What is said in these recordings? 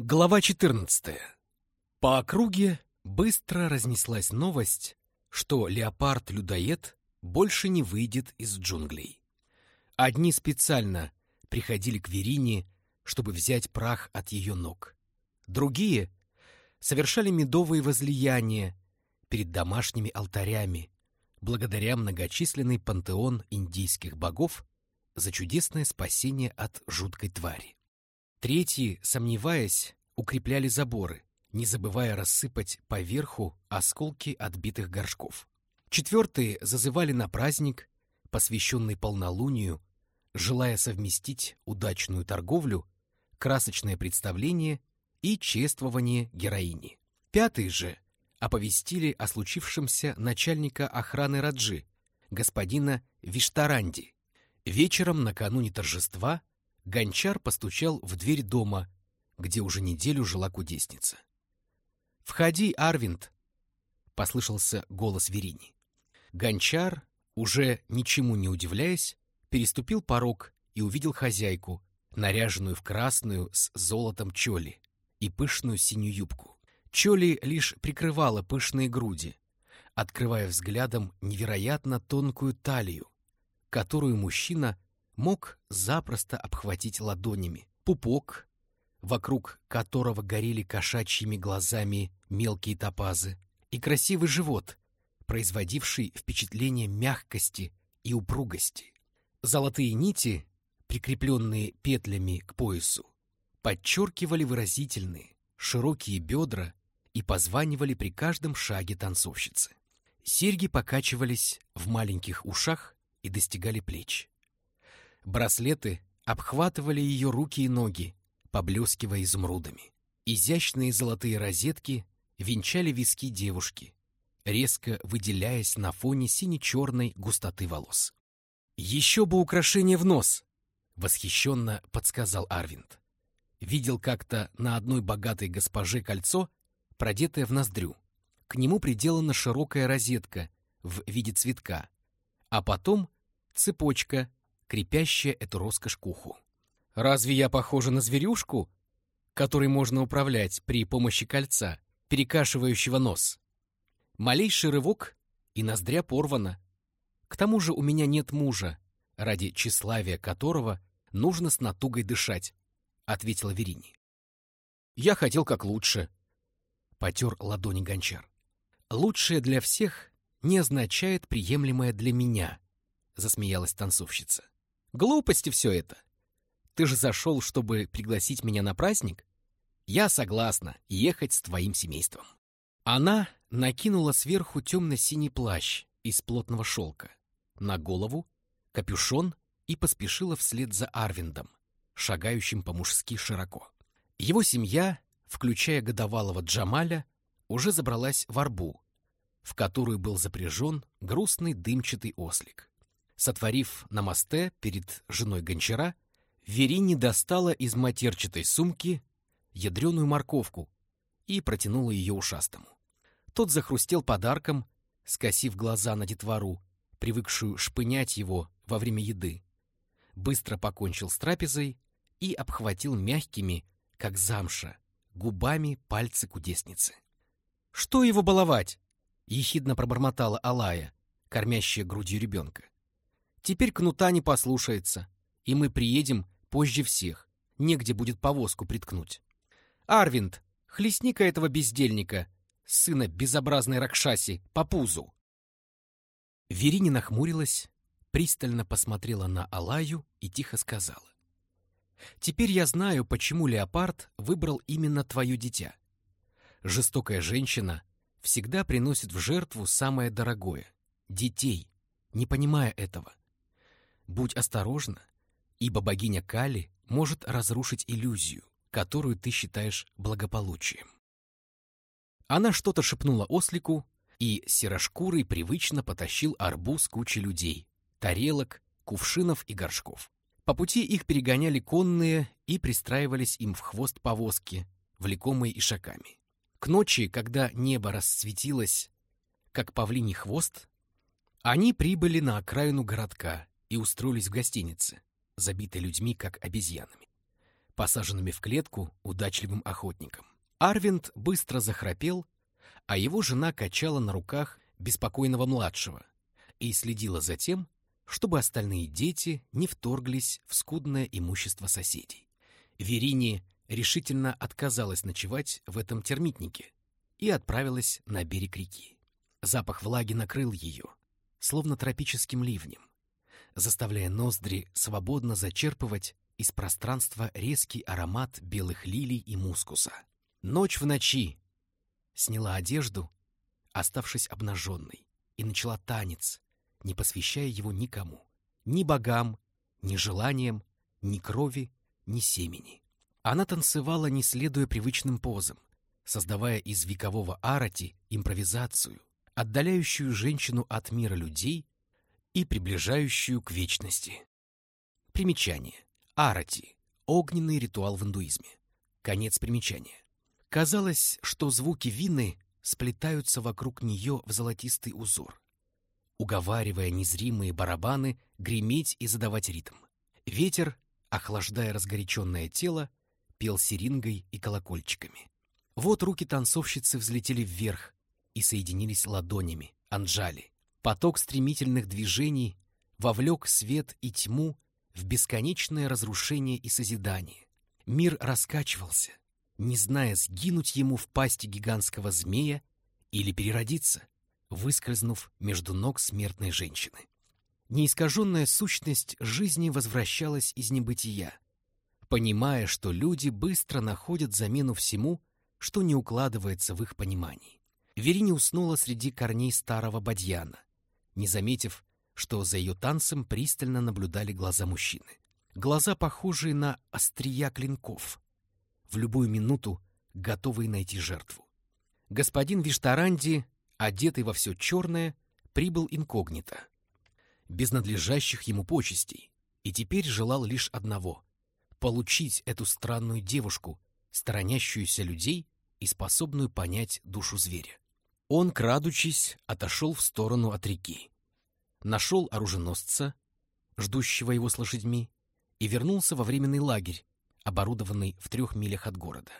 Глава 14. По округе быстро разнеслась новость, что леопард-людоед больше не выйдет из джунглей. Одни специально приходили к Верине, чтобы взять прах от ее ног. Другие совершали медовые возлияния перед домашними алтарями, благодаря многочисленный пантеон индийских богов за чудесное спасение от жуткой твари. Третьи, сомневаясь, укрепляли заборы, не забывая рассыпать поверху осколки отбитых горшков. Четвертые зазывали на праздник, посвященный полнолунию, желая совместить удачную торговлю, красочное представление и чествование героини. Пятые же оповестили о случившемся начальника охраны Раджи, господина Виштаранди. Вечером накануне торжества гончар постучал в дверь дома, где уже неделю жила кудесница. «Входи, Арвинд!» — послышался голос Верини. Гончар, уже ничему не удивляясь, переступил порог и увидел хозяйку, наряженную в красную с золотом чоли и пышную синюю юбку. Чоли лишь прикрывала пышные груди, открывая взглядом невероятно тонкую талию, которую мужчина мог запросто обхватить ладонями. Пупок, вокруг которого горели кошачьими глазами мелкие топазы, и красивый живот, производивший впечатление мягкости и упругости. Золотые нити, прикрепленные петлями к поясу, подчеркивали выразительные, широкие бедра и позванивали при каждом шаге танцовщицы. Серьги покачивались в маленьких ушах и достигали плеч. Браслеты обхватывали ее руки и ноги, поблескивая изумрудами. Изящные золотые розетки венчали виски девушки, резко выделяясь на фоне сине-черной густоты волос. «Еще бы украшение в нос!» — восхищенно подсказал Арвинд. Видел как-то на одной богатой госпоже кольцо, продетое в ноздрю. К нему приделана широкая розетка в виде цветка, а потом цепочка, крепящая эту роскошь к уху. Разве я похожа на зверюшку, которой можно управлять при помощи кольца, перекашивающего нос? Малейший рывок, и ноздря порвана. К тому же у меня нет мужа, ради тщеславия которого нужно с натугой дышать, — ответила Верини. Я хотел как лучше. Потер ладони гончар. Лучшее для всех не означает приемлемое для меня, — засмеялась танцовщица. Глупости все это. Ты же зашел, чтобы пригласить меня на праздник? Я согласна ехать с твоим семейством. Она накинула сверху темно-синий плащ из плотного шелка, на голову капюшон и поспешила вслед за Арвиндом, шагающим по-мужски широко. Его семья, включая годовалого Джамаля, уже забралась в арбу, в которую был запряжен грустный дымчатый ослик. Сотворив на мосте перед женой гончара, Верини достала из матерчатой сумки ядреную морковку и протянула ее ушастому. Тот захрустел подарком, скосив глаза на детвору, привыкшую шпынять его во время еды. Быстро покончил с трапезой и обхватил мягкими, как замша, губами пальцы кудесницы. «Что его баловать?» — ехидно пробормотала Алая, кормящая грудью ребенка. «Теперь кнута не послушается, и мы приедем позже всех. Негде будет повозку приткнуть. Арвинд, хлестни-ка этого бездельника, сына безобразной Ракшаси, по пузу. Верини нахмурилась, пристально посмотрела на Алаю и тихо сказала. «Теперь я знаю, почему леопард выбрал именно твое дитя. Жестокая женщина всегда приносит в жертву самое дорогое — детей, не понимая этого. Будь осторожна, ибо богиня Кали может разрушить иллюзию, которую ты считаешь благополучием. Она что-то шепнула ослику, и серошкурый привычно потащил арбуз кучи людей, тарелок, кувшинов и горшков. По пути их перегоняли конные и пристраивались им в хвост повозки, влекомые ишаками. К ночи, когда небо расцветилось, как павлиний хвост, они прибыли на окраину городка и устроились в гостинице, забитой людьми, как обезьянами. посаженными в клетку удачливым охотником. Арвинд быстро захрапел, а его жена качала на руках беспокойного младшего и следила за тем, чтобы остальные дети не вторглись в скудное имущество соседей. Верине решительно отказалась ночевать в этом термитнике и отправилась на берег реки. Запах влаги накрыл ее, словно тропическим ливнем, заставляя ноздри свободно зачерпывать из пространства резкий аромат белых лилий и мускуса. Ночь в ночи сняла одежду, оставшись обнаженной, и начала танец, не посвящая его никому, ни богам, ни желаниям, ни крови, ни семени. Она танцевала, не следуя привычным позам, создавая из векового арати импровизацию, отдаляющую женщину от мира людей и приближающую к вечности. Примечание. Арати — огненный ритуал в индуизме. Конец примечания. Казалось, что звуки вины сплетаются вокруг нее в золотистый узор, уговаривая незримые барабаны греметь и задавать ритм. Ветер, охлаждая разгоряченное тело, пел серингой и колокольчиками. Вот руки танцовщицы взлетели вверх и соединились ладонями, анджали. Поток стремительных движений вовлек свет и тьму в бесконечное разрушение и созидание. Мир раскачивался, не зная, сгинуть ему в пасти гигантского змея или переродиться, выскользнув между ног смертной женщины. Неискаженная сущность жизни возвращалась из небытия, понимая, что люди быстро находят замену всему, что не укладывается в их понимании. Верине уснула среди корней старого бадьяна, не заметив, что за ее танцем пристально наблюдали глаза мужчины. Глаза, похожие на острия клинков, в любую минуту готовые найти жертву. Господин Виштаранди, одетый во все черное, прибыл инкогнито, без надлежащих ему почестей, и теперь желал лишь одного — получить эту странную девушку, сторонящуюся людей и способную понять душу зверя. Он, крадучись, отошел в сторону от реки нашел оруженосца, ждущего его с лошадьми, и вернулся во временный лагерь, оборудованный в трех милях от города.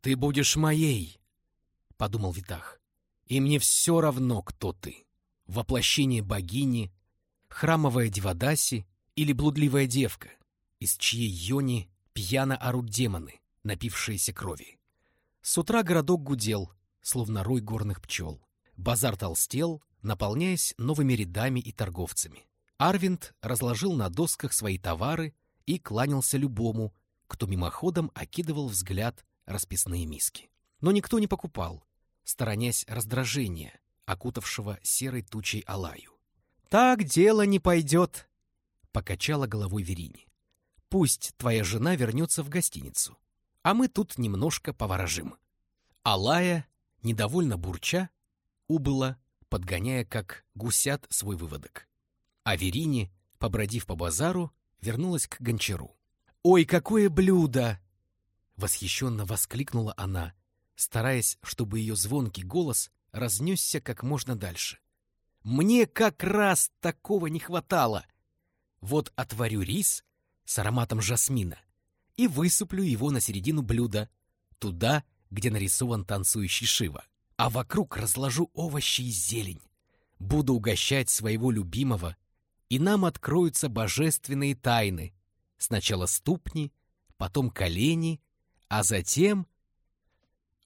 «Ты будешь моей!» — подумал Витах. «И мне все равно, кто ты. Воплощение богини, храмовая Дивадаси или блудливая девка, из чьей йони пьяно орут демоны, напившиеся крови. С утра городок гудел, словно рой горных пчел. Базар толстел, наполняясь новыми рядами и торговцами. Арвинд разложил на досках свои товары и кланялся любому, кто мимоходом окидывал взгляд расписные миски. Но никто не покупал, сторонясь раздражения, окутавшего серой тучей Алаю. «Так дело не пойдет», — покачала головой Верини. «Пусть твоя жена вернется в гостиницу, а мы тут немножко поворожим». Алая, недовольно бурча, убыла подгоняя как гусят свой выводок. А Верине, побродив по базару, вернулась к гончару. «Ой, какое блюдо!» Восхищенно воскликнула она, стараясь, чтобы ее звонкий голос разнесся как можно дальше. «Мне как раз такого не хватало! Вот отварю рис с ароматом жасмина и высыплю его на середину блюда, туда, где нарисован танцующий Шива а вокруг разложу овощи и зелень. Буду угощать своего любимого, и нам откроются божественные тайны. Сначала ступни, потом колени, а затем...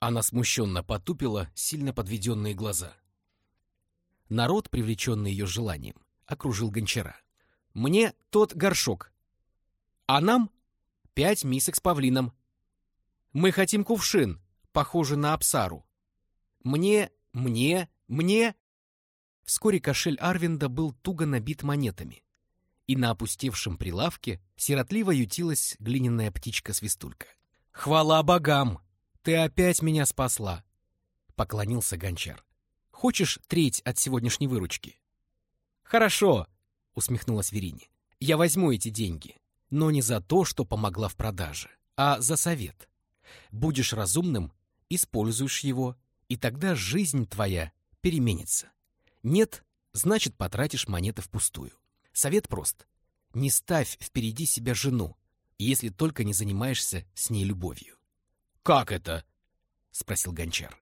Она смущенно потупила сильно подведенные глаза. Народ, привлеченный ее желанием, окружил гончара. «Мне тот горшок, а нам пять мисок с павлином. Мы хотим кувшин, похожий на абсару. Мне, мне, мне. Вскоре кошель Арвинда был туго набит монетами, и на опустевшем прилавке сиротливо ютилась глиняная птичка-свистулька. «Хвала богам! Ты опять меня спасла!» — поклонился гончар. «Хочешь треть от сегодняшней выручки?» «Хорошо!» — усмехнулась Верине. «Я возьму эти деньги, но не за то, что помогла в продаже, а за совет. Будешь разумным, используешь его, и тогда жизнь твоя переменится. Нет, значит, потратишь монеты впустую. Совет прост. Не ставь впереди себя жену, если только не занимаешься с ней любовью. «Как это?» — спросил гончар.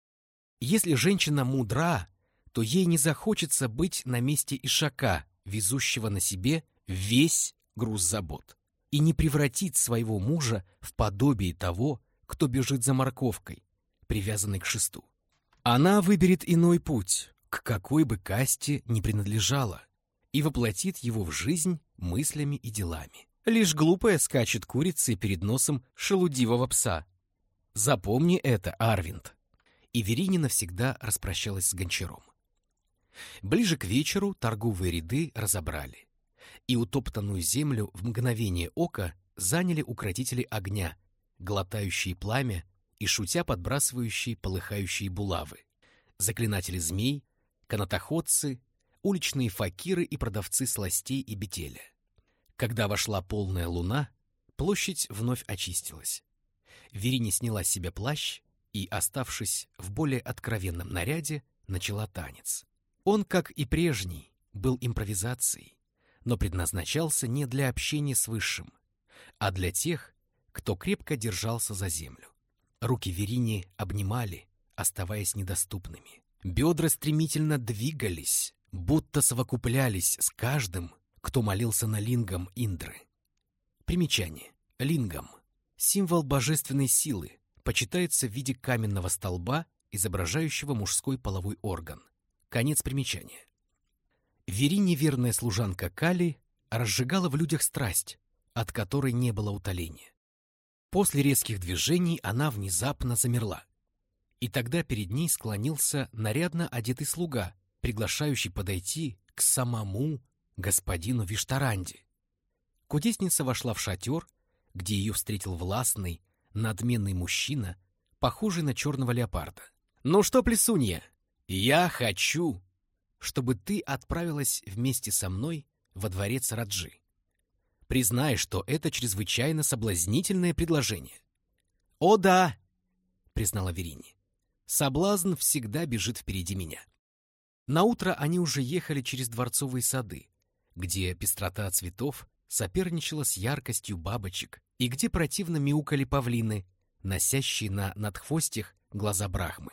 «Если женщина мудра, то ей не захочется быть на месте ишака, везущего на себе весь груз забот, и не превратить своего мужа в подобие того, кто бежит за морковкой, привязанной к шесту. Она выберет иной путь, к какой бы касте ни принадлежала, и воплотит его в жизнь мыслями и делами. Лишь глупая скачет курицей перед носом шелудивого пса. Запомни это, Арвинд. И Веринина навсегда распрощалась с гончаром. Ближе к вечеру торговые ряды разобрали, и утоптанную землю в мгновение ока заняли укротители огня, глотающие пламя и шутя подбрасывающие полыхающие булавы, заклинатели змей, канатоходцы, уличные факиры и продавцы сластей и бетеля. Когда вошла полная луна, площадь вновь очистилась. Верине сняла с себя плащ и, оставшись в более откровенном наряде, начала танец. Он, как и прежний, был импровизацией, но предназначался не для общения с Высшим, а для тех, кто крепко держался за землю. Руки Верини обнимали, оставаясь недоступными. Бедра стремительно двигались, будто совокуплялись с каждым, кто молился на лингам Индры. Примечание. Лингам. Символ божественной силы, почитается в виде каменного столба, изображающего мужской половой орган. Конец примечания. Вери неверная служанка Кали разжигала в людях страсть, от которой не было утоления. После резких движений она внезапно замерла. И тогда перед ней склонился нарядно одетый слуга, приглашающий подойти к самому господину Виштаранди. Кудесница вошла в шатер, где ее встретил властный, надменный мужчина, похожий на черного леопарда. «Ну что, плесунья, я хочу, чтобы ты отправилась вместе со мной во дворец Раджи. Признай, что это чрезвычайно соблазнительное предложение». «О да!» — признала Верини. «Соблазн всегда бежит впереди меня». Наутро они уже ехали через дворцовые сады, где пестрота цветов соперничала с яркостью бабочек и где противно мяукали павлины, носящие на надхвостях глаза брахмы.